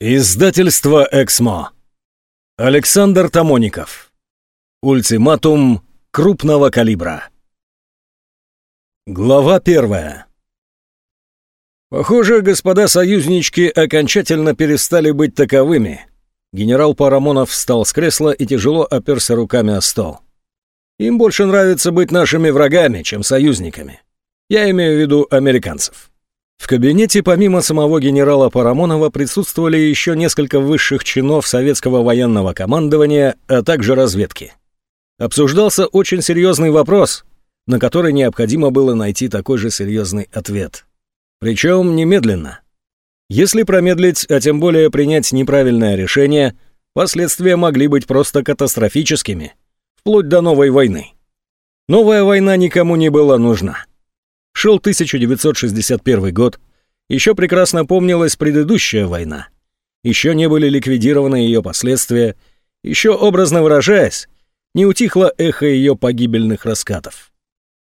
Издательство «Эксмо». Александр Тамоников. Ультиматум крупного калибра. Глава первая. Похоже, господа союзнички окончательно перестали быть таковыми. Генерал Парамонов встал с кресла и тяжело оперся руками о стол. Им больше нравится быть нашими врагами, чем союзниками. Я имею в виду американцев. В кабинете помимо самого генерала Парамонова присутствовали еще несколько высших чинов советского военного командования, а также разведки. Обсуждался очень серьезный вопрос, на который необходимо было найти такой же серьезный ответ. Причем немедленно. Если промедлить, а тем более принять неправильное решение, последствия могли быть просто катастрофическими, вплоть до новой войны. Новая война никому не была нужна. Шел 1961 год, еще прекрасно помнилась предыдущая война. Еще не были ликвидированы ее последствия, еще, образно выражаясь, не утихло эхо ее погибельных раскатов.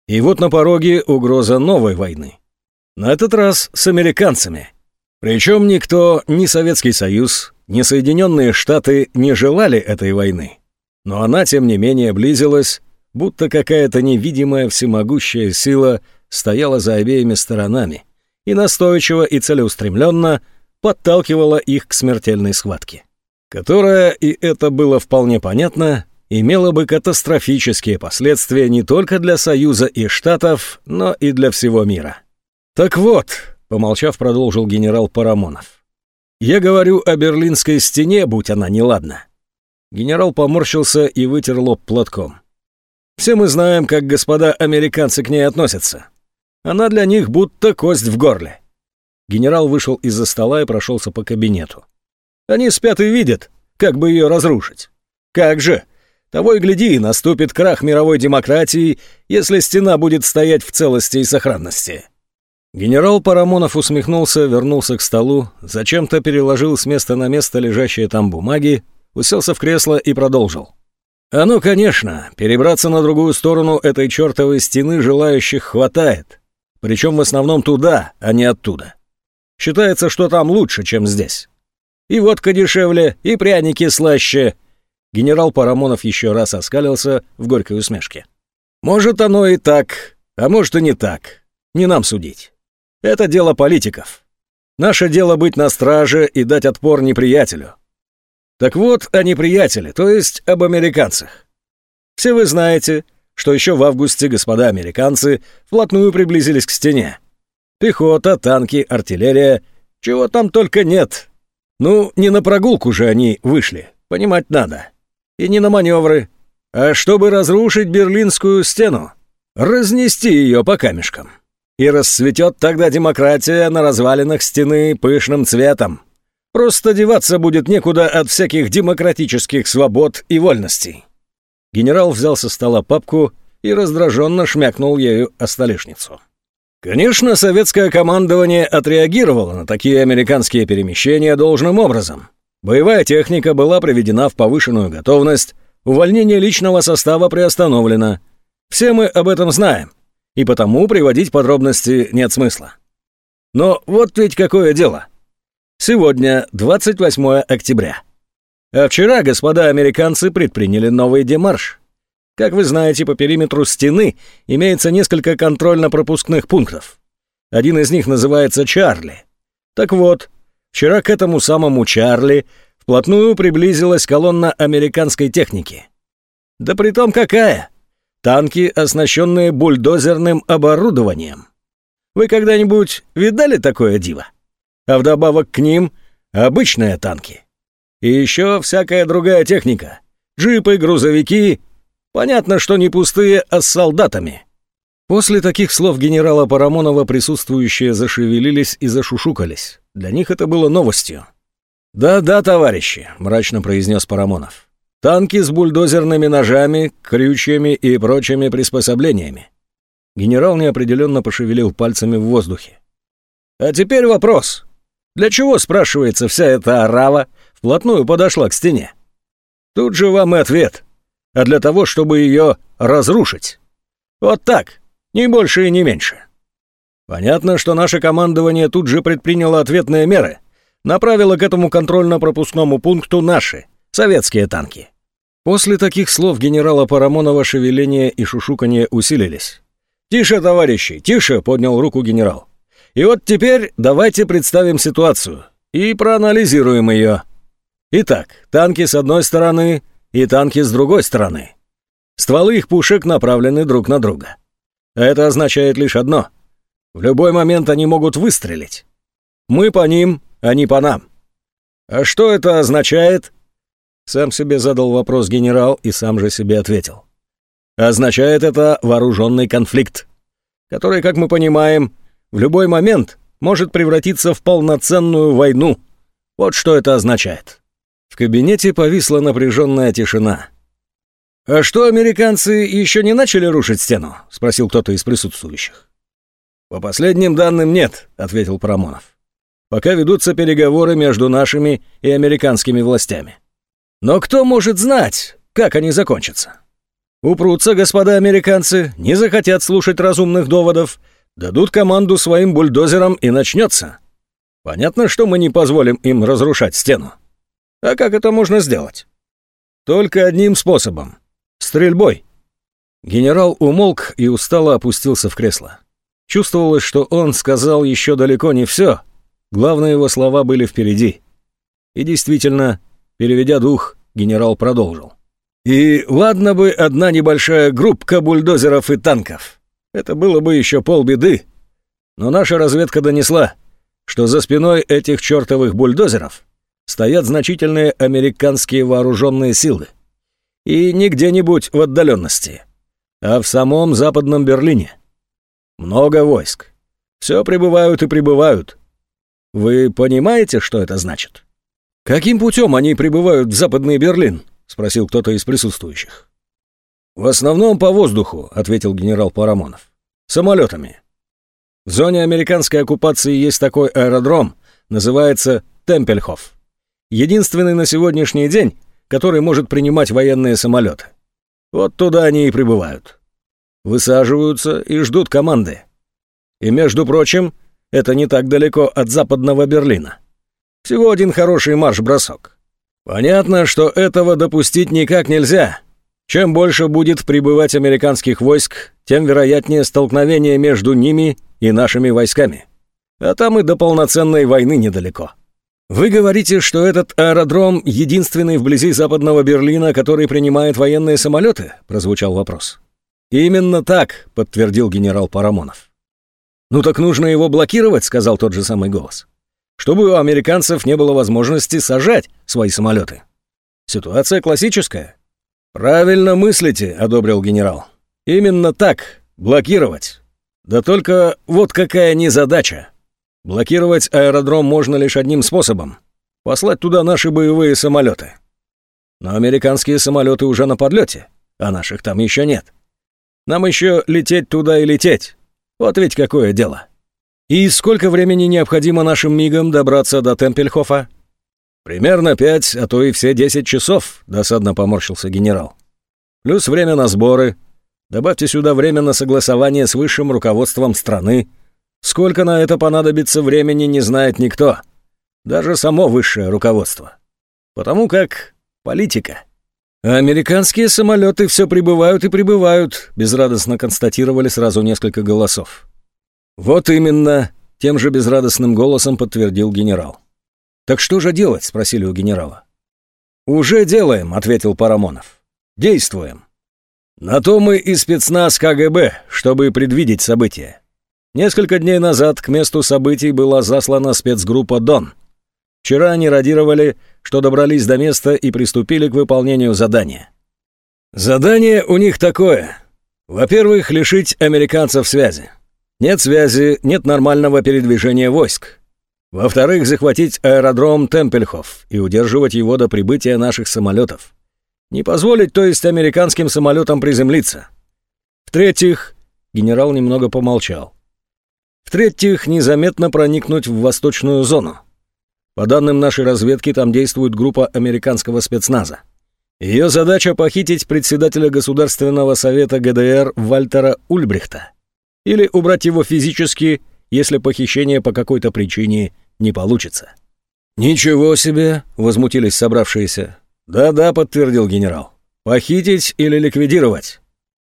И вот на пороге угроза новой войны. На этот раз с американцами. Причем никто, ни Советский Союз, ни Соединенные Штаты не желали этой войны. Но она, тем не менее, близилась, будто какая-то невидимая всемогущая сила – стояла за обеими сторонами и настойчиво и целеустремленно подталкивала их к смертельной схватке, которая, и это было вполне понятно, имела бы катастрофические последствия не только для Союза и Штатов, но и для всего мира. «Так вот», — помолчав, продолжил генерал Парамонов, «я говорю о Берлинской стене, будь она неладна». Генерал поморщился и вытер лоб платком. «Все мы знаем, как господа американцы к ней относятся. Она для них будто кость в горле. Генерал вышел из-за стола и прошелся по кабинету. Они спят и видят, как бы ее разрушить. Как же! Того и гляди, наступит крах мировой демократии, если стена будет стоять в целости и сохранности. Генерал Парамонов усмехнулся, вернулся к столу, зачем-то переложил с места на место лежащие там бумаги, уселся в кресло и продолжил. «А ну, конечно, перебраться на другую сторону этой чертовой стены желающих хватает. Причем в основном туда, а не оттуда. Считается, что там лучше, чем здесь. И водка дешевле, и пряники слаще. Генерал Парамонов еще раз оскалился в горькой усмешке. Может, оно и так, а может и не так. Не нам судить. Это дело политиков. Наше дело быть на страже и дать отпор неприятелю. Так вот, о неприятеле, то есть об американцах. Все вы знаете, что еще в августе господа американцы вплотную приблизились к стене. Пехота, танки, артиллерия, чего там только нет. Ну, не на прогулку же они вышли, понимать надо. И не на маневры, а чтобы разрушить Берлинскую стену, разнести ее по камешкам. И расцветет тогда демократия на развалинах стены пышным цветом. Просто деваться будет некуда от всяких демократических свобод и вольностей. Генерал взял со стола папку и раздраженно шмякнул ею о столешницу. Конечно, советское командование отреагировало на такие американские перемещения должным образом. Боевая техника была приведена в повышенную готовность, увольнение личного состава приостановлено. Все мы об этом знаем, и потому приводить подробности нет смысла. Но вот ведь какое дело. Сегодня 28 октября. А вчера господа американцы предприняли новый демарш. Как вы знаете, по периметру стены имеется несколько контрольно-пропускных пунктов. Один из них называется Чарли. Так вот, вчера к этому самому Чарли вплотную приблизилась колонна американской техники. Да притом какая? Танки, оснащенные бульдозерным оборудованием. Вы когда-нибудь видали такое диво? А вдобавок к ним обычные танки. И еще всякая другая техника. Джипы, грузовики. Понятно, что не пустые, а с солдатами. После таких слов генерала Парамонова присутствующие зашевелились и зашушукались. Для них это было новостью. «Да-да, товарищи», — мрачно произнес Парамонов. «Танки с бульдозерными ножами, крючьями и прочими приспособлениями». Генерал неопределенно пошевелил пальцами в воздухе. «А теперь вопрос. Для чего, спрашивается, вся эта орава вплотную подошла к стене. Тут же вам и ответ. А для того, чтобы ее разрушить. Вот так, ни больше и не меньше. Понятно, что наше командование тут же предприняло ответные меры, направила к этому контрольно-пропускному пункту наши, советские танки. После таких слов генерала Парамонова шевеление и шушуканье усилились. «Тише, товарищи, тише!» — поднял руку генерал. «И вот теперь давайте представим ситуацию и проанализируем ее. Итак, танки с одной стороны и танки с другой стороны. Стволы их пушек направлены друг на друга. Это означает лишь одно. В любой момент они могут выстрелить. Мы по ним, они по нам. А что это означает? Сам себе задал вопрос генерал и сам же себе ответил. Означает это вооруженный конфликт, который, как мы понимаем, в любой момент может превратиться в полноценную войну. Вот что это означает. В кабинете повисла напряженная тишина. «А что, американцы еще не начали рушить стену?» — спросил кто-то из присутствующих. «По последним данным нет», — ответил Парамонов. «Пока ведутся переговоры между нашими и американскими властями. Но кто может знать, как они закончатся? Упрутся, господа американцы, не захотят слушать разумных доводов, дадут команду своим бульдозерам и начнется. Понятно, что мы не позволим им разрушать стену. А как это можно сделать? Только одним способом — стрельбой. Генерал умолк и устало опустился в кресло. Чувствовалось, что он сказал еще далеко не все. Главные его слова были впереди. И действительно, Переведя дух, генерал продолжил. «И ладно бы одна небольшая группка бульдозеров и танков. Это было бы еще полбеды. Но наша разведка донесла, что за спиной этих чертовых бульдозеров стоят значительные американские вооруженные силы. И не где-нибудь в отдаленности, а в самом западном Берлине. Много войск. Все прибывают и прибывают. Вы понимаете, что это значит?» «Каким путем они прибывают в Западный Берлин?» — спросил кто-то из присутствующих. «В основном по воздуху», — ответил генерал Парамонов. «Самолетами. В зоне американской оккупации есть такой аэродром, называется Темпельхоф. Единственный на сегодняшний день, который может принимать военные самолеты. Вот туда они и прибывают. Высаживаются и ждут команды. И, между прочим, это не так далеко от западного Берлина. Всего один хороший марш-бросок. Понятно, что этого допустить никак нельзя. Чем больше будет прибывать американских войск, тем вероятнее столкновение между ними и нашими войсками. А там и до полноценной войны недалеко. Вы говорите, что этот аэродром единственный вблизи западного Берлина, который принимает военные самолеты? прозвучал вопрос. Именно так, подтвердил генерал Парамонов. Ну так нужно его блокировать, сказал тот же самый голос чтобы у американцев не было возможности сажать свои самолеты. Ситуация классическая. «Правильно мыслите», — одобрил генерал. «Именно так, блокировать. Да только вот какая незадача. Блокировать аэродром можно лишь одним способом — послать туда наши боевые самолеты. Но американские самолеты уже на подлете, а наших там еще нет. Нам еще лететь туда и лететь. Вот ведь какое дело. «И сколько времени необходимо нашим мигам добраться до Темпельхофа?» «Примерно пять, а то и все десять часов», — досадно поморщился генерал. «Плюс время на сборы. Добавьте сюда время на согласование с высшим руководством страны. Сколько на это понадобится времени, не знает никто. Даже само высшее руководство. Потому как политика». «Американские самолеты все прибывают и прибывают», — безрадостно констатировали сразу несколько голосов. «Вот именно», — тем же безрадостным голосом подтвердил генерал. «Так что же делать?» — спросили у генерала. «Уже делаем», — ответил Парамонов. «Действуем. На то мы и спецназ КГБ, чтобы предвидеть события. Несколько дней назад к месту событий была заслана спецгруппа «Дон». Вчера они радировали, что добрались до места и приступили к выполнению задания. Задание у них такое. Во-первых, лишить американцев связи. Нет связи, нет нормального передвижения войск. Во-вторых, захватить аэродром Темпельхоф и удерживать его до прибытия наших самолетов. Не позволить, то есть, американским самолетам приземлиться. В-третьих, генерал немного помолчал. В-третьих, незаметно проникнуть в восточную зону. По данным нашей разведки, там действует группа американского спецназа. Ее задача похитить председателя Государственного совета ГДР Вальтера Ульбрихта или убрать его физически, если похищение по какой-то причине не получится. «Ничего себе!» — возмутились собравшиеся. «Да-да», — подтвердил генерал. «Похитить или ликвидировать?»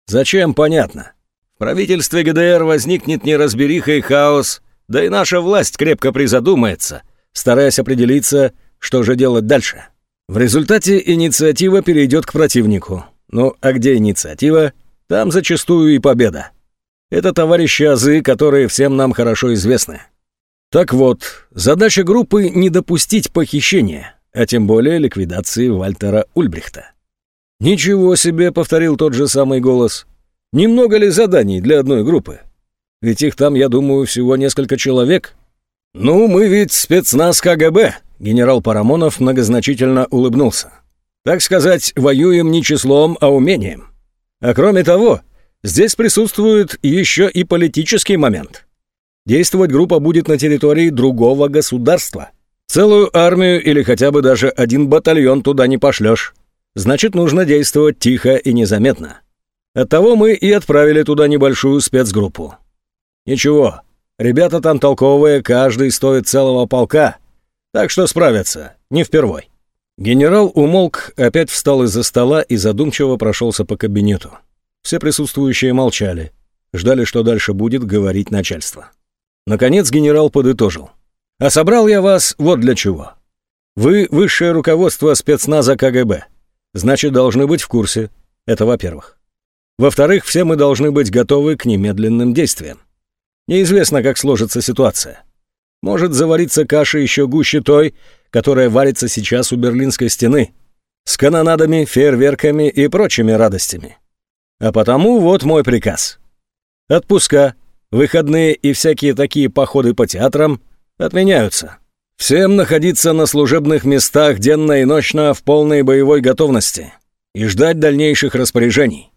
«Зачем, понятно. В правительстве ГДР возникнет неразбериха и хаос, да и наша власть крепко призадумается, стараясь определиться, что же делать дальше. В результате инициатива перейдет к противнику. Ну, а где инициатива, там зачастую и победа. Это товарищи Азы, которые всем нам хорошо известны. Так вот, задача группы не допустить похищения, а тем более ликвидации Вальтера Ульбрихта. «Ничего себе», — повторил тот же самый голос. «Немного ли заданий для одной группы? Ведь их там, я думаю, всего несколько человек». «Ну, мы ведь спецназ КГБ», — генерал Парамонов многозначительно улыбнулся. «Так сказать, воюем не числом, а умением. А кроме того, здесь присутствует еще и политический момент. Действовать группа будет на территории другого государства. Целую армию или хотя бы даже один батальон туда не пошлешь. Значит, нужно действовать тихо и незаметно. Оттого мы и отправили туда небольшую спецгруппу. Ничего, ребята там толковые, каждый стоит целого полка, так что справятся, не впервой. Генерал умолк, опять встал из-за стола и задумчиво прошелся по кабинету. Все присутствующие молчали, ждали, что дальше будет говорить начальство. Наконец генерал подытожил. «А собрал я вас вот для чего. Вы высшее руководство спецназа КГБ. Значит, должны быть в курсе. Это во-первых. Во-вторых, все мы должны быть готовы к немедленным действиям. Неизвестно, как сложится ситуация. Может завариться каша еще гуще той, которая варится сейчас у Берлинской стены, с канонадами, фейерверками и прочими радостями. А потому вот мой приказ. Отпуска, Выходные и всякие такие походы по театрам отменяются. Всем находиться на служебных местах денно и ночно в полной боевой готовности и ждать дальнейших распоряжений.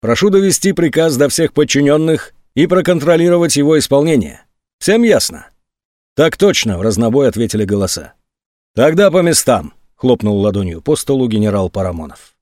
Прошу довести приказ до всех подчиненных и проконтролировать его исполнение. Всем ясно?» «Так точно», — в разнобой ответили голоса. «Тогда по местам», — хлопнул ладонью по столу генерал Парамонов.